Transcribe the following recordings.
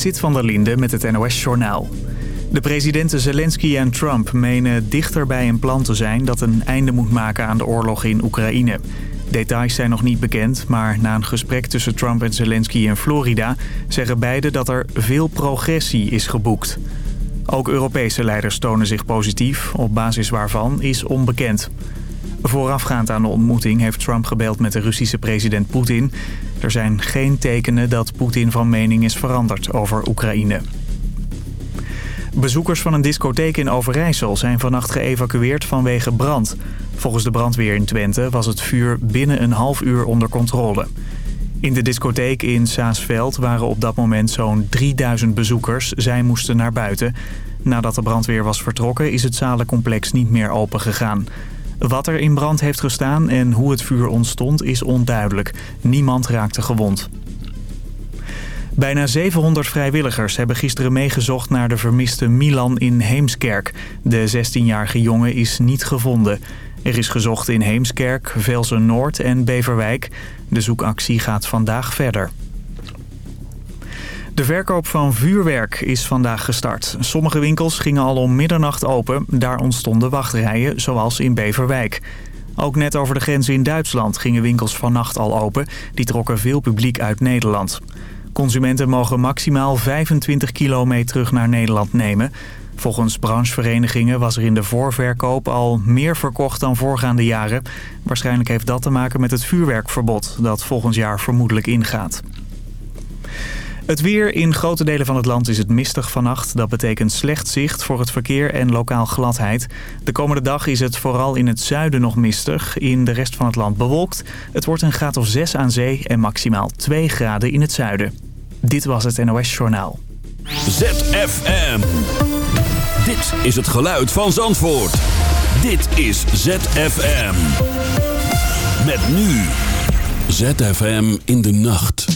Zit van der Linde met het NOS-journaal. De presidenten Zelensky en Trump menen dichter bij een plan te zijn... dat een einde moet maken aan de oorlog in Oekraïne. Details zijn nog niet bekend, maar na een gesprek tussen Trump en Zelensky in Florida... zeggen beide dat er veel progressie is geboekt. Ook Europese leiders tonen zich positief, op basis waarvan is onbekend. Voorafgaand aan de ontmoeting heeft Trump gebeld met de Russische president Poetin. Er zijn geen tekenen dat Poetin van mening is veranderd over Oekraïne. Bezoekers van een discotheek in Overijssel zijn vannacht geëvacueerd vanwege brand. Volgens de brandweer in Twente was het vuur binnen een half uur onder controle. In de discotheek in Saasveld waren op dat moment zo'n 3000 bezoekers. Zij moesten naar buiten. Nadat de brandweer was vertrokken is het zalencomplex niet meer opengegaan. Wat er in brand heeft gestaan en hoe het vuur ontstond is onduidelijk. Niemand raakte gewond. Bijna 700 vrijwilligers hebben gisteren meegezocht naar de vermiste Milan in Heemskerk. De 16-jarige jongen is niet gevonden. Er is gezocht in Heemskerk, Velsen-Noord en Beverwijk. De zoekactie gaat vandaag verder. De verkoop van vuurwerk is vandaag gestart. Sommige winkels gingen al om middernacht open. Daar ontstonden wachtrijen, zoals in Beverwijk. Ook net over de grens in Duitsland gingen winkels vannacht al open. Die trokken veel publiek uit Nederland. Consumenten mogen maximaal 25 kilo mee terug naar Nederland nemen. Volgens brancheverenigingen was er in de voorverkoop al meer verkocht dan voorgaande jaren. Waarschijnlijk heeft dat te maken met het vuurwerkverbod dat volgend jaar vermoedelijk ingaat. Het weer in grote delen van het land is het mistig vannacht. Dat betekent slecht zicht voor het verkeer en lokaal gladheid. De komende dag is het vooral in het zuiden nog mistig. In de rest van het land bewolkt. Het wordt een graad of 6 aan zee en maximaal 2 graden in het zuiden. Dit was het NOS Journaal. ZFM. Dit is het geluid van Zandvoort. Dit is ZFM. Met nu. ZFM in de nacht.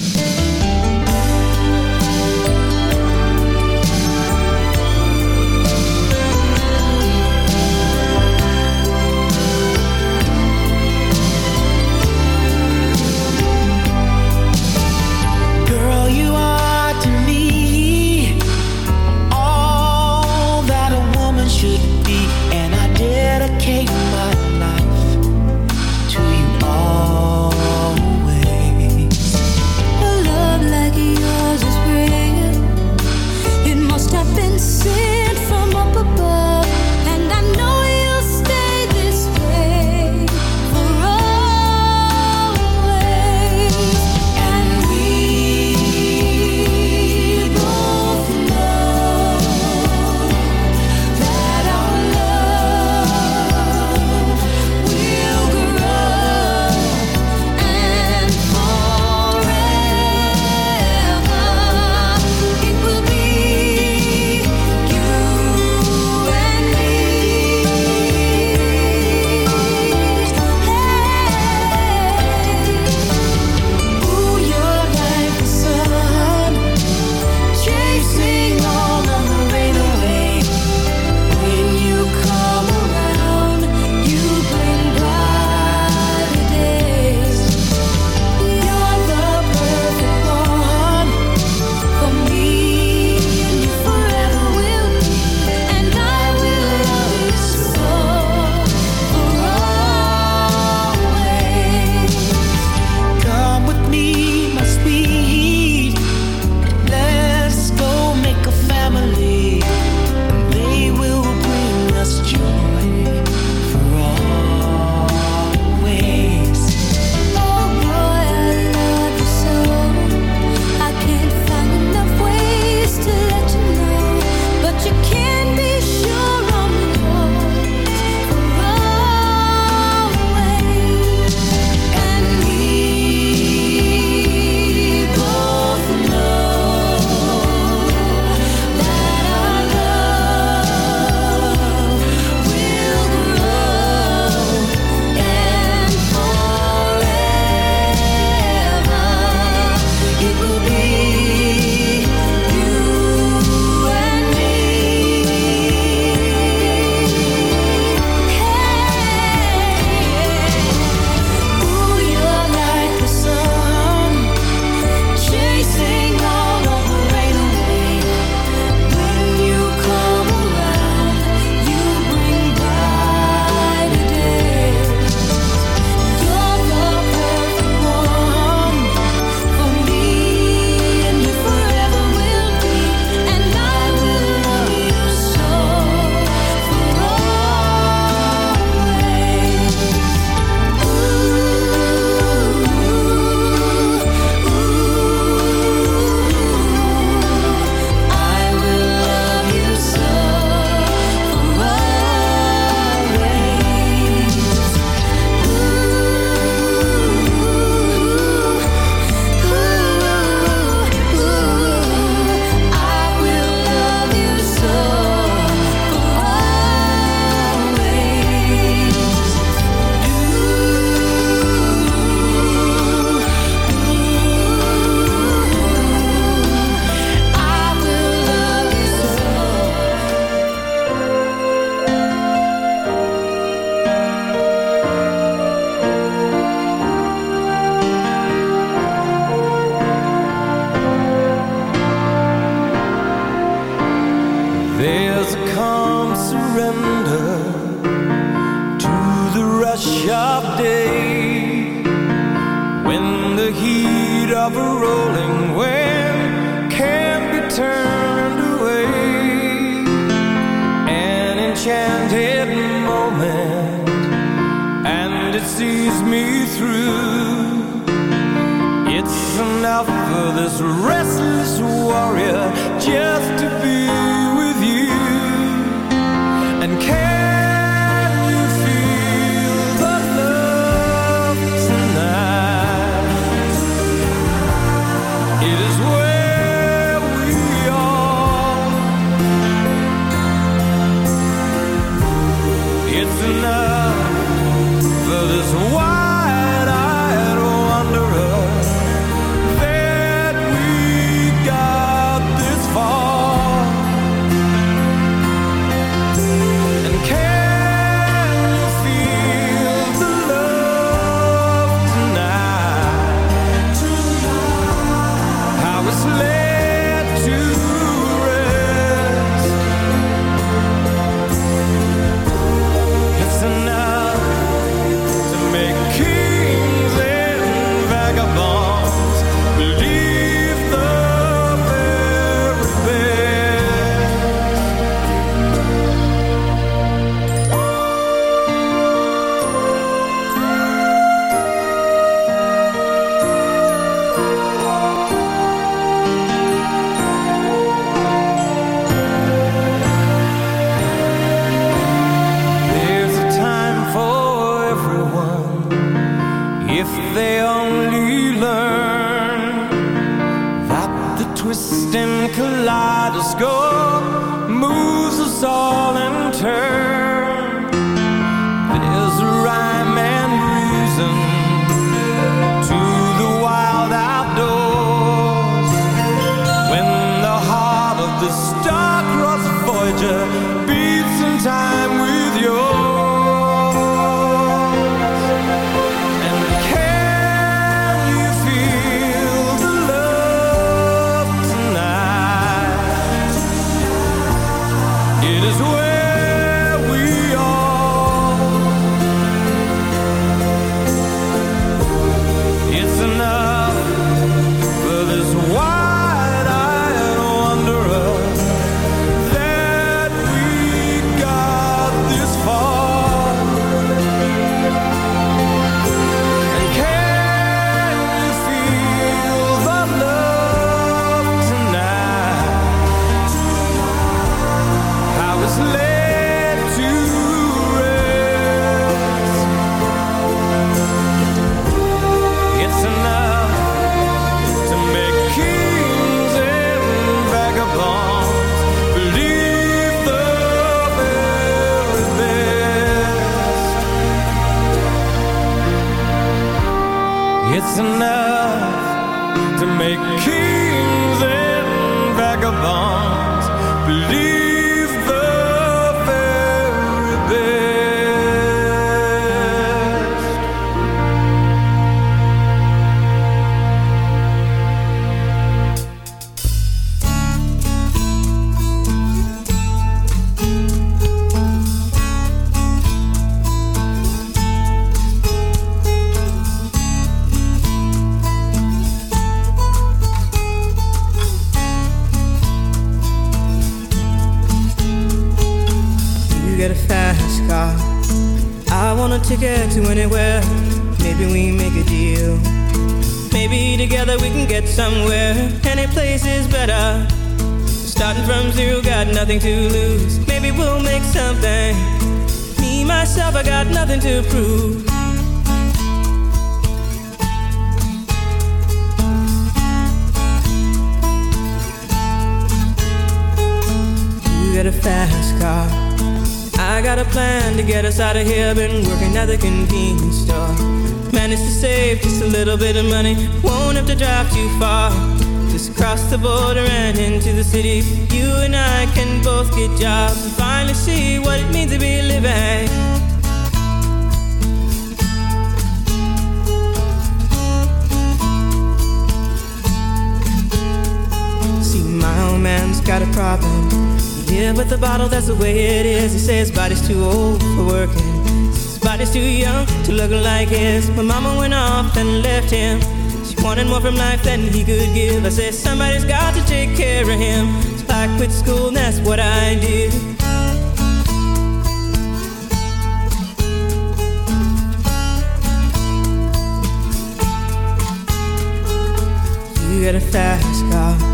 he's got a problem. He dealing with a bottle, that's the way it is. He says his body's too old for working. His body's too young to look like his. My mama went off and left him. She wanted more from life than he could give. I said somebody's got to take care of him. So I quit school and that's what I did. You got a fast car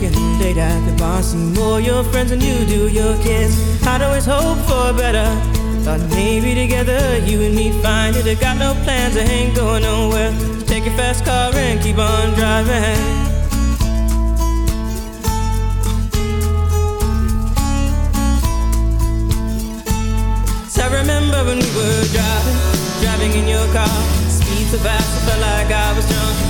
drinking late at the bar, see more your friends than you do your kids. I'd always hope for better. Thought maybe together you and me find it. I got no plans, I ain't going nowhere. So take your fast car and keep on driving. I remember when we were driving, driving in your car. Speed so fast, I felt like I was drunk.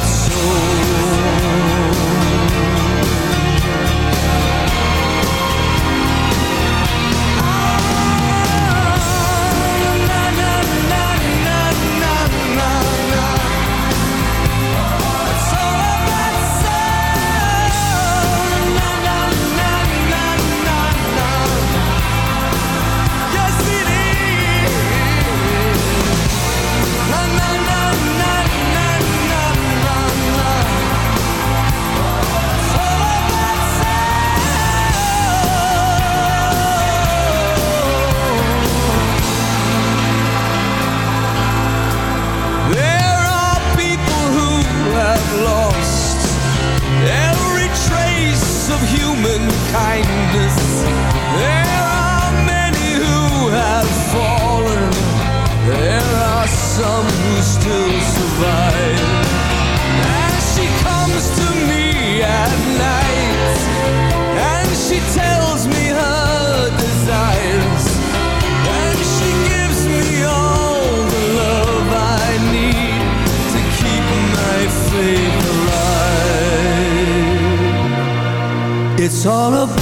soul. some who still survive. And she comes to me at night, and she tells me her desires, and she gives me all the love I need to keep my faith alive. It's all about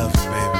just love you, baby.